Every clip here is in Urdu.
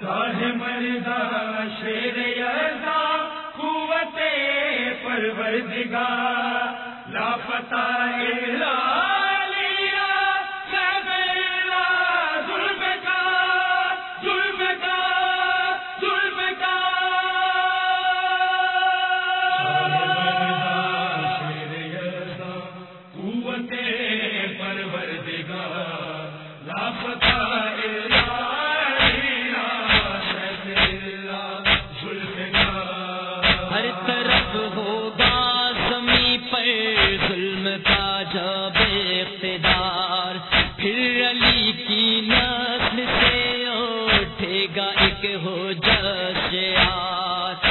شاہ مردا شیر یزا قوت پروردگار لاپتہ جائے گا ایک ہو جیسے آج۔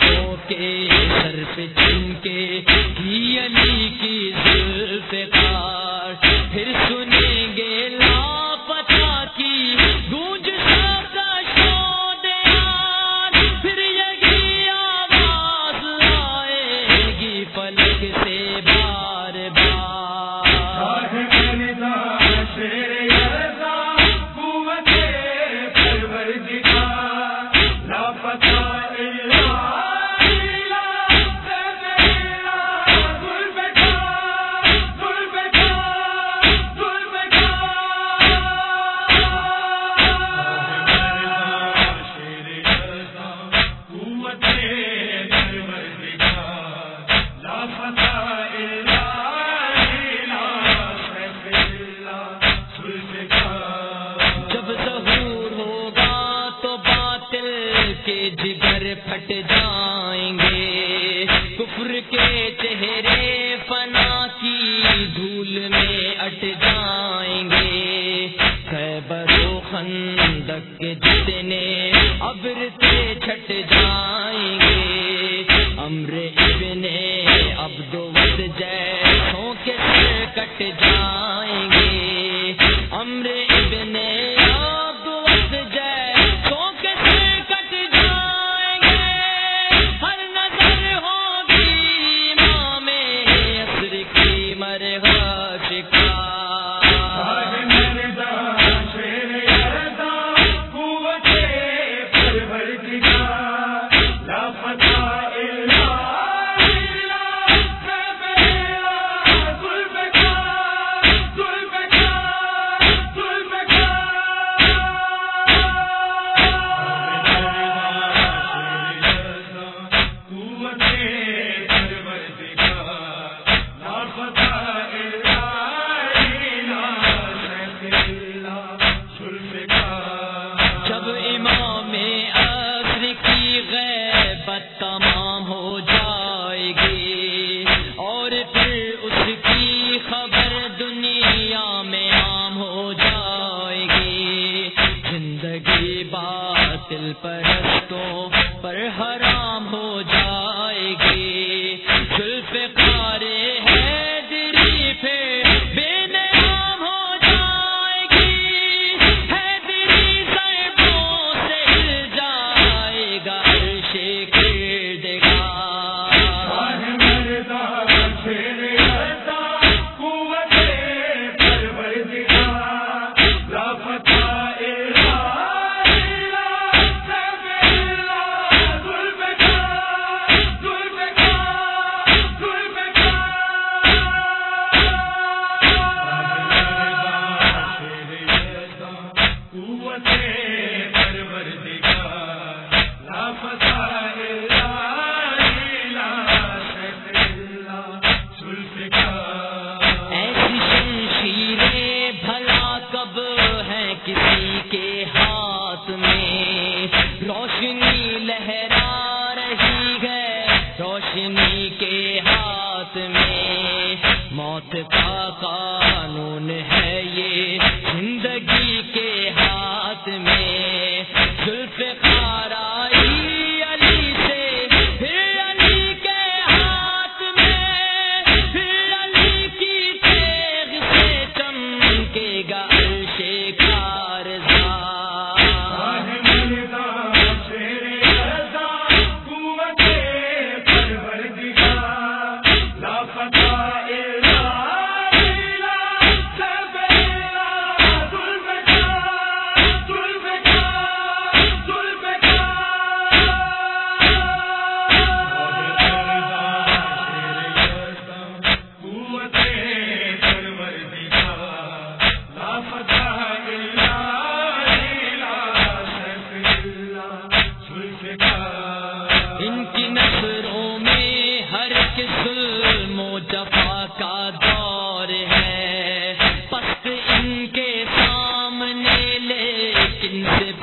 کو کے سر پہ چن کے کی علی کی زلف پار پھر سنیں گے لاپتا کی گونج سب ہٹ جائیں گے۔ کفر کے چہرے فنا کی دھول میں اٹ جائیں گے۔ خیبر و خندق کے جتنے ابر سے چھٹ جائیں گے۔ امر ابن عبد ود جیسوں کے سر کٹ جائیں گے۔ امر ابن جب امام کی تمام ہو جائے گی اور پھر اس کی خبر دنیا میں عام ہو جائے گی، زندگی پرستوں پر حرام ہو جائے گی۔ ہے دلی پھر کسی کے ہاتھ میں روشنی لہرا رہی ہے، روشنی کے ہاتھ میں موت کا قانون ہے یہ زندگی کے ہاتھ میں، زلف خارا سے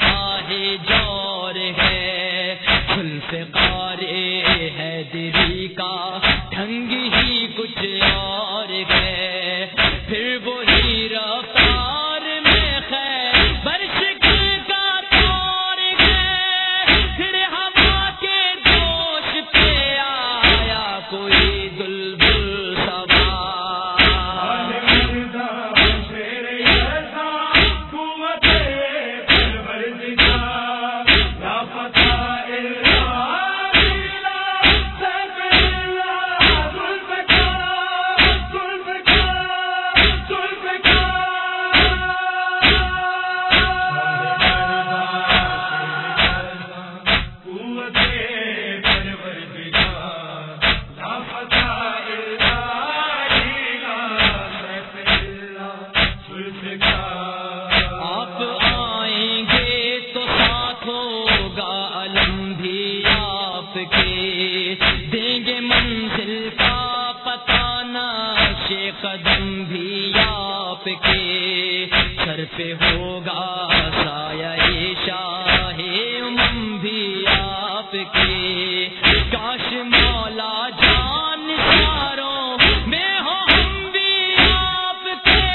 پہ ہوگا سایہ شاہ امم بھی آپ کے۔ کاش مولا جان ساروں میں ہو ہم بھی آپ کے۔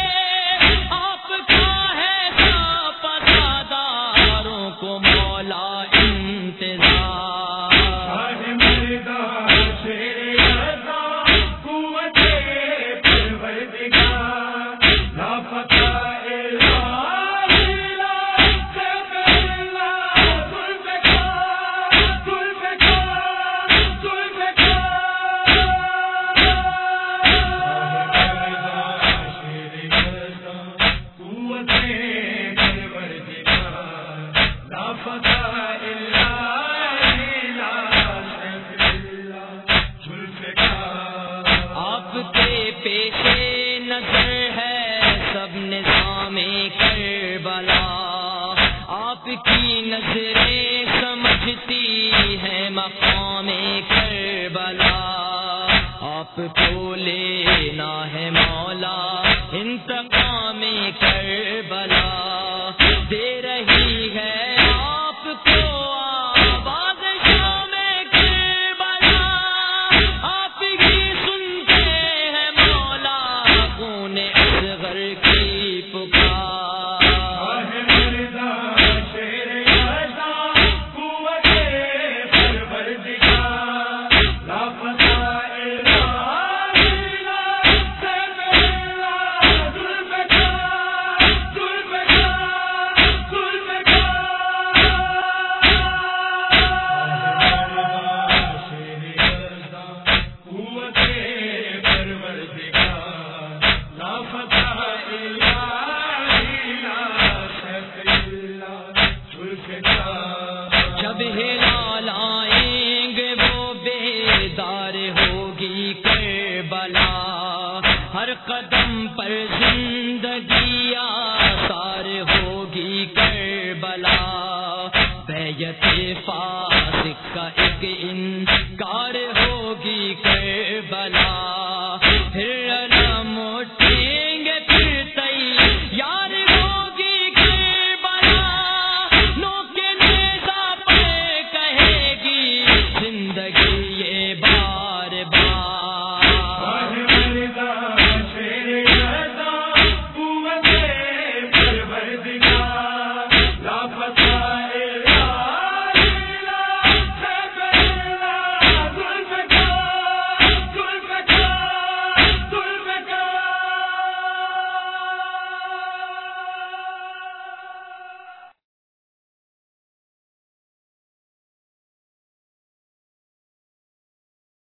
آپ کا ہے سب پتاداروں کو مولا انتظار۔ نظر ہے سب نظام کربلا۔ آپ کی نظریں سمجھتی ہے مقام کربلا۔ آپ کو لینا ہے مولا انتقام کربلا۔ دے رہی ہے آپ کو جب ہلال آئیں گے وہ بیدار ہوگی کربلا۔ ہر قدم پر زندگی آثار ہوگی کربلا۔ بیت فاسق کا ایک انکار ہوگی کربلا۔